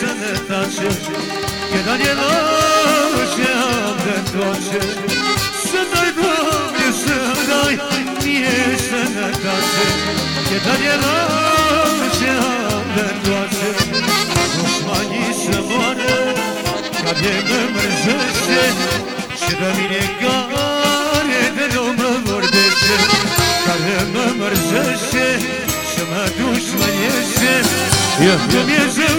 شده تاچه که دنیا ناشه آمدن تاچه صدای دنیا صدای نیه شده تاچه که دنیا ناشه آمدن تاچه دشمنی سمانه کبیه بمرزشه شده مینگاره دلومه وردشه کبیه بمرزشه شما دشمنیشه یه میشه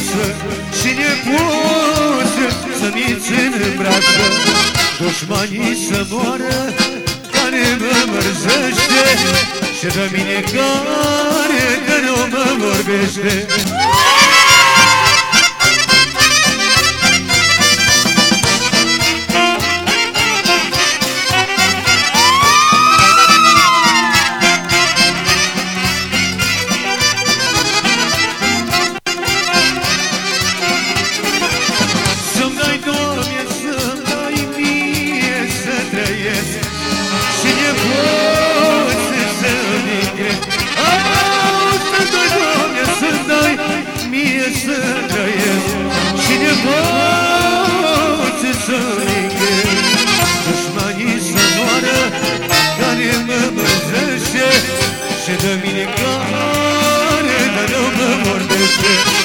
viață Cine poate să-mi ține brață? Dușmanii să moară care mă mărzește. Și de mine care că nu mă vorbește care mă măzește Și de mine care de nu mă vorbește